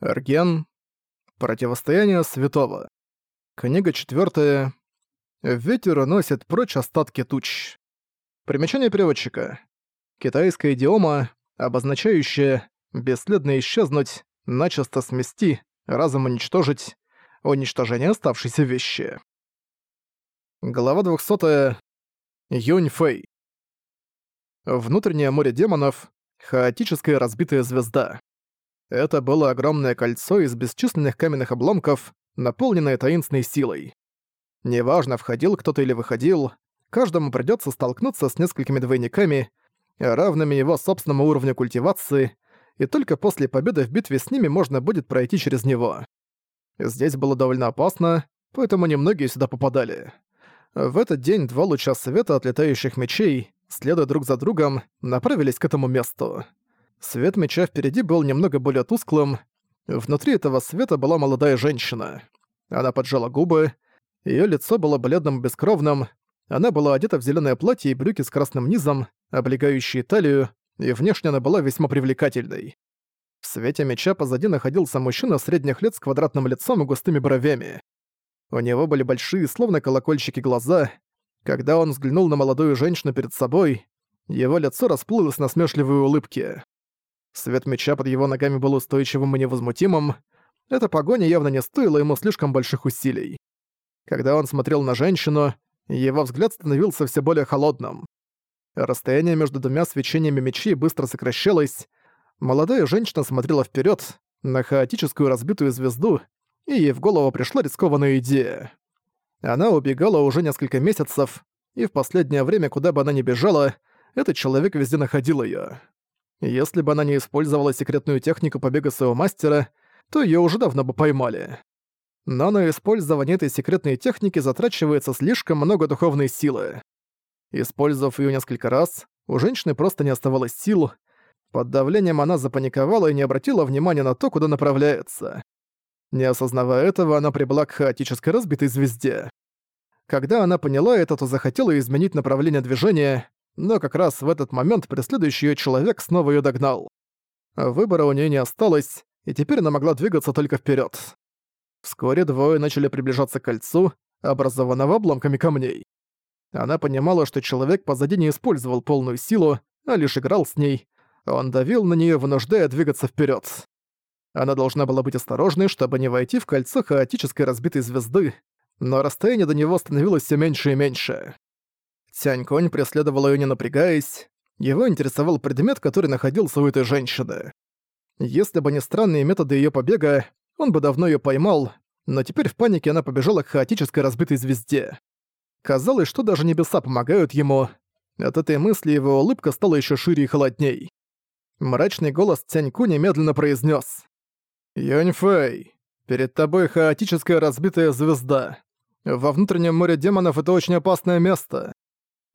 Эрген. Противостояние святого. Книга четвертая. Ветер уносит прочь остатки туч. Примечание переводчика. Китайская идиома, обозначающая «бесследно исчезнуть», «начисто смести», «разом уничтожить», «уничтожение оставшейся вещи». Глава 200. Юнь Фэй. Внутреннее море демонов. Хаотическая разбитая звезда. Это было огромное кольцо из бесчисленных каменных обломков, наполненное таинственной силой. Неважно, входил кто-то или выходил, каждому придётся столкнуться с несколькими двойниками, равными его собственному уровню культивации, и только после победы в битве с ними можно будет пройти через него. Здесь было довольно опасно, поэтому немногие сюда попадали. В этот день два луча света от летающих мечей, следуя друг за другом, направились к этому месту. Свет меча впереди был немного более тусклым. Внутри этого света была молодая женщина. Она поджала губы, её лицо было бледным и бескровным, она была одета в зелёное платье и брюки с красным низом, облегающие талию, и внешне она была весьма привлекательной. В свете меча позади находился мужчина средних лет с квадратным лицом и густыми бровями. У него были большие, словно колокольчики, глаза. Когда он взглянул на молодую женщину перед собой, его лицо расплылось на смешливой улыбке. Свет меча под его ногами был устойчивым и невозмутимым. Эта погоня явно не стоила ему слишком больших усилий. Когда он смотрел на женщину, его взгляд становился все более холодным. Расстояние между двумя свечениями мечей быстро сокращалось. Молодая женщина смотрела вперед на хаотическую разбитую звезду, и ей в голову пришла рискованная идея. Она убегала уже несколько месяцев, и в последнее время, куда бы она ни бежала, этот человек везде находил ее. Если бы она не использовала секретную технику побега своего мастера, то её уже давно бы поймали. Но на использование этой секретной техники затрачивается слишком много духовной силы. Использовав её несколько раз, у женщины просто не оставалось сил. Под давлением она запаниковала и не обратила внимания на то, куда направляется. Не осознавая этого, она прибыла к хаотической разбитой звезде. Когда она поняла это, то захотела изменить направление движения, но как раз в этот момент преследующий её человек снова её догнал. Выбора у неё не осталось, и теперь она могла двигаться только вперёд. Вскоре двое начали приближаться к кольцу, образованного обломками камней. Она понимала, что человек позади не использовал полную силу, а лишь играл с ней. Он давил на неё, вынуждая двигаться вперёд. Она должна была быть осторожной, чтобы не войти в кольцо хаотической разбитой звезды, но расстояние до него становилось всё меньше и меньше. Тянь-конь преследовал её не напрягаясь. Его интересовал предмет, который находился у этой женщины. Если бы не странные методы её побега, он бы давно её поймал, но теперь в панике она побежала к хаотической разбитой звезде. Казалось, что даже небеса помогают ему. От этой мысли его улыбка стала ещё шире и холодней. Мрачный голос Тяньку немедленно произнёс. «Юньфэй, перед тобой хаотическая разбитая звезда. Во внутреннем море демонов это очень опасное место.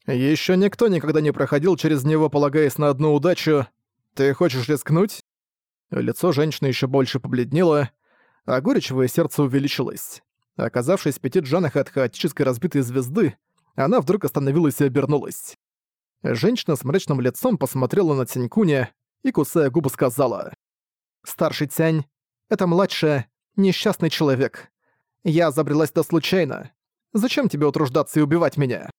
Еще никто никогда не проходил через него, полагаясь на одну удачу. Ты хочешь рискнуть? Лицо женщины еще больше побледнело, а горечь в сердце увеличилась. Оказавшись в пяти джанах от хаотической разбитой звезды, она вдруг остановилась и обернулась. Женщина с мрачным лицом посмотрела на Тянькуня и, кусая губы, сказала. «Старший Тянь, это младшая, несчастный человек. Я забрелась туда случайно. Зачем тебе утруждаться и убивать меня?»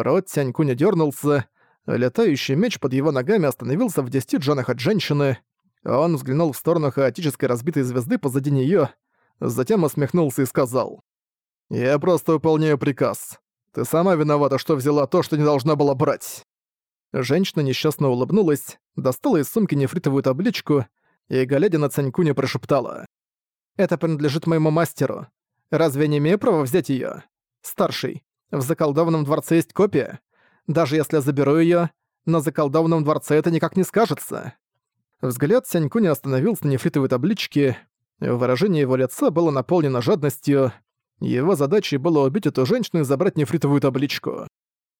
Рот Тянькуня дернулся, летающий меч под его ногами остановился в десяти джанах от женщины. Он взглянул в сторону хаотической разбитой звезды позади нее, затем усмехнулся и сказал. «Я просто выполняю приказ. Ты сама виновата, что взяла то, что не должна была брать». Женщина несчастно улыбнулась, достала из сумки нефритовую табличку и, глядя на Цанькуня, прошептала. «Это принадлежит моему мастеру. Разве не имею права взять её? Старший, в заколдованном дворце есть копия. Даже если я заберу её, на заколдованном дворце это никак не скажется». Взгляд Сянькуни остановился на нефритовой табличке. Выражение его лица было наполнено жадностью. Его задачей было убить эту женщину и забрать нефритовую табличку.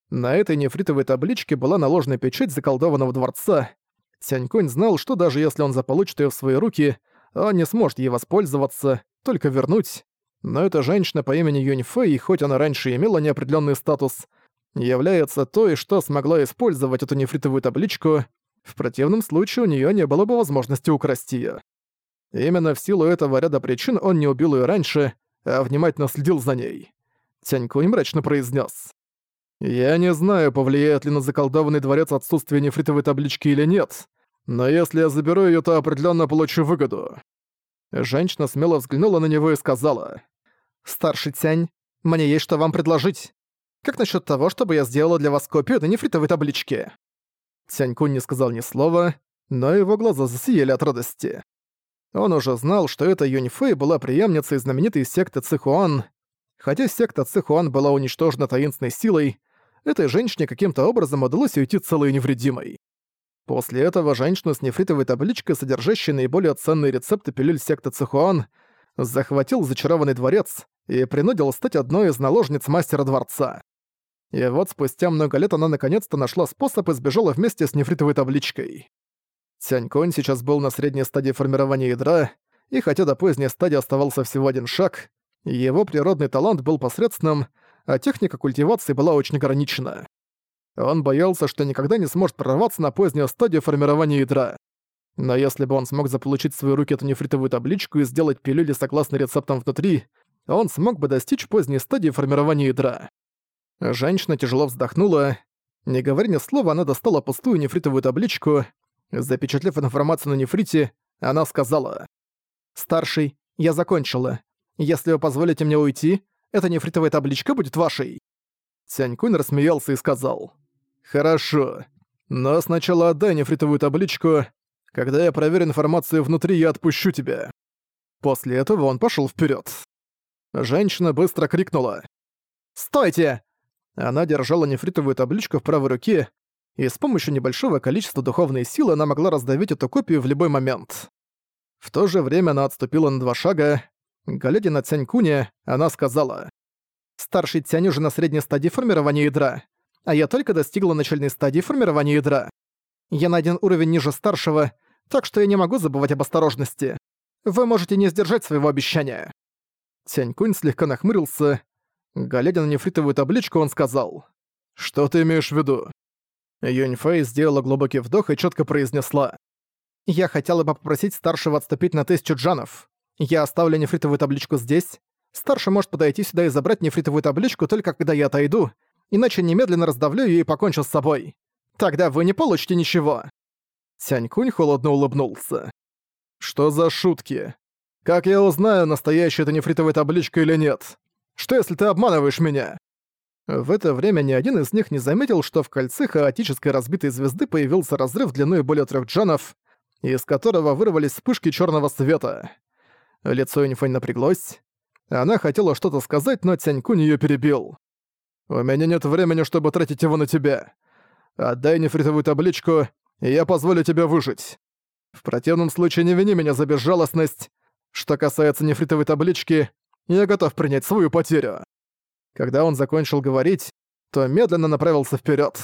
На этой нефритовой табличке была наложена печать заколдованного дворца. Сянькунь знал, что даже если он заполучит её в свои руки, он не сможет ей воспользоваться, только вернуть. Но эта женщина по имени Юньфэй, хоть она раньше имела неопределенный статус, является той, что смогла использовать эту нефритовую табличку. В противном случае у нее не было бы возможности украсть ее. Именно в силу этого ряда причин он не убил ее раньше, а внимательно следил за ней. Тянькунь мрачно произнес: «Я не знаю, повлияет ли на заколдованный дворец отсутствие нефритовой таблички или нет, но если я заберу ее, то определенно получу выгоду». Женщина смело взглянула на него и сказала. «Старший Тянь, мне есть что вам предложить. Как насчет того, чтобы я сделала для вас копию этой нефритовой таблички?» Тянькунь не сказал ни слова, но его глаза засияли от радости. Он уже знал, что эта Юньфэй была преемницей знаменитой секты Цихуан. Хотя секта Цихуан была уничтожена таинственной силой, этой женщине каким-то образом удалось уйти целой и невредимой. После этого женщину с нефритовой табличкой, содержащей наиболее ценные рецепты пилюль секты Цихуан, захватил зачарованный дворец и принудил стать одной из наложниц мастера дворца. И вот спустя много лет она наконец-то нашла способ и сбежала вместе с нефритовой табличкой. Цяньконь сейчас был на средней стадии формирования ядра, и хотя до поздней стадии оставался всего один шаг, его природный талант был посредственным, а техника культивации была очень ограничена. Он боялся, что никогда не сможет прорваться на позднюю стадию формирования ядра. Но если бы он смог заполучить в свои руки эту нефритовую табличку и сделать пилюли согласно рецептам внутри, он смог бы достичь поздней стадии формирования ядра. Женщина тяжело вздохнула. Не говоря ни слова, она достала пустую нефритовую табличку Запечатлев информацию на нефрите, она сказала. «Старший, я закончила. Если вы позволите мне уйти, эта нефритовая табличка будет вашей». Цянькунь рассмеялся и сказал. «Хорошо. Но сначала отдай нефритовую табличку. Когда я проверю информацию внутри, я отпущу тебя». После этого он пошел вперед. Женщина быстро крикнула. «Стойте!» Она держала нефритовую табличку в правой руке и с помощью небольшого количества духовной силы она могла раздавить эту копию в любой момент. В то же время она отступила на два шага. Глядя на Цянькуня, она сказала, «Старший Цянь уже на средней стадии формирования ядра, а я только достигла начальной стадии формирования ядра. Я на один уровень ниже старшего, так что я не могу забывать об осторожности. Вы можете не сдержать своего обещания». Цянькунь слегка нахмурился. Глядя на нефритовую табличку, он сказал, «Что ты имеешь в виду?» Юньфэй сделала глубокий вдох и четко произнесла. «Я хотела бы попросить старшего отступить на тысячу джанов. Я оставлю нефритовую табличку здесь. Старший может подойти сюда и забрать нефритовую табличку только когда я отойду, иначе немедленно раздавлю ее и покончу с собой. Тогда вы не получите ничего». Тянькунь холодно улыбнулся. «Что за шутки? Как я узнаю, настоящая это нефритовая табличка или нет? Что если ты обманываешь меня?» В это время ни один из них не заметил, что в кольце хаотической разбитой звезды появился разрыв длиной более трех джанов, из которого вырвались вспышки черного света. Лицо Юнифань напряглось. Она хотела что-то сказать, но Тянькунь ее перебил. «У меня нет времени, чтобы тратить его на тебя. Отдай нефритовую табличку, и я позволю тебе выжить. В противном случае не вини меня за безжалостность. Что касается нефритовой таблички, я готов принять свою потерю». Когда он закончил говорить, то медленно направился вперед.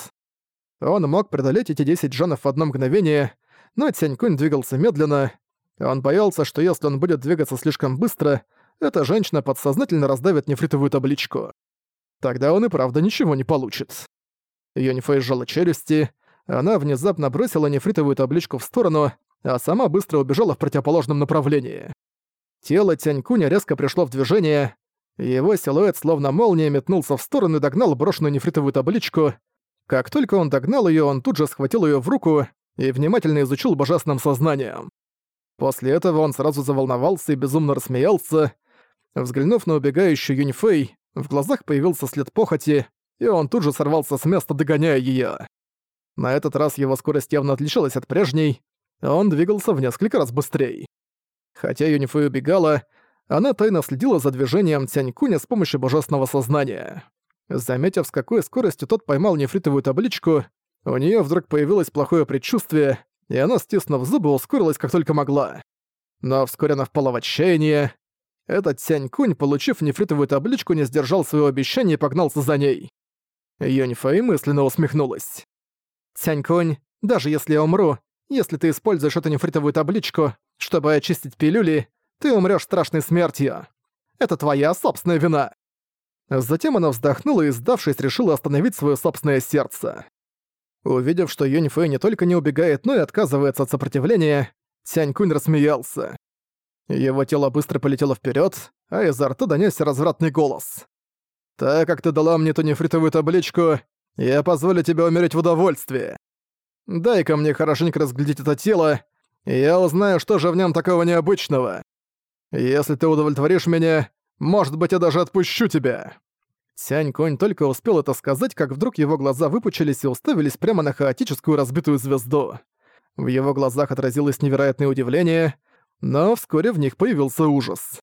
Он мог преодолеть эти 10 джанов в одно мгновение, но Цянькунь двигался медленно. Он боялся, что если он будет двигаться слишком быстро, эта женщина подсознательно раздавит нефритовую табличку. Тогда он и правда ничего не получит. Юнифэй сжала челюсти, она внезапно бросила нефритовую табличку в сторону, а сама быстро убежала в противоположном направлении. Тело Тянькуня резко пришло в движение, его силуэт словно молния метнулся в сторону и догнал брошенную нефритовую табличку. Как только он догнал ее, он тут же схватил ее в руку и внимательно изучил божественным сознанием. После этого он сразу заволновался и безумно рассмеялся. Взглянув на убегающую Юнифей, в глазах появился след похоти, и он тут же сорвался с места, догоняя ее. На этот раз его скорость явно отличалась от прежней, он двигался в несколько раз быстрее. Хотя Юнифей убегала, она тайно следила за движением Тянькуня с помощью божественного сознания. Заметив, с какой скоростью тот поймал нефритовую табличку, у нее вдруг появилось плохое предчувствие, и она, стиснув зубы, ускорилась как только могла. Но вскоре она впала в отчаяние. Этот Тянькунь, получив нефритовую табличку, не сдержал своего обещания и погнался за ней. Юньфэй мысленно усмехнулась. «Тянькунь, даже если я умру, если ты используешь эту нефритовую табличку, чтобы очистить пилюли, ты умрёшь страшной смертью. Это твоя собственная вина». Затем она вздохнула и, сдавшись, решила остановить своё собственное сердце. Увидев, что Юнь Фэй не только не убегает, но и отказывается от сопротивления, Тянь Кунь рассмеялся. Его тело быстро полетело вперед, а изо рта донесся развратный голос. «Так как ты дала мне ту нефритовую табличку, я позволю тебе умереть в удовольствии. Дай-ка мне хорошенько разглядеть это тело, я узнаю, что же в нем такого необычного. Если ты удовлетворишь меня, может быть, я даже отпущу тебя». Сянь Конь только успел это сказать, как вдруг его глаза выпучились и уставились прямо на хаотическую разбитую звезду. В его глазах отразилось невероятное удивление, но вскоре в них появился ужас.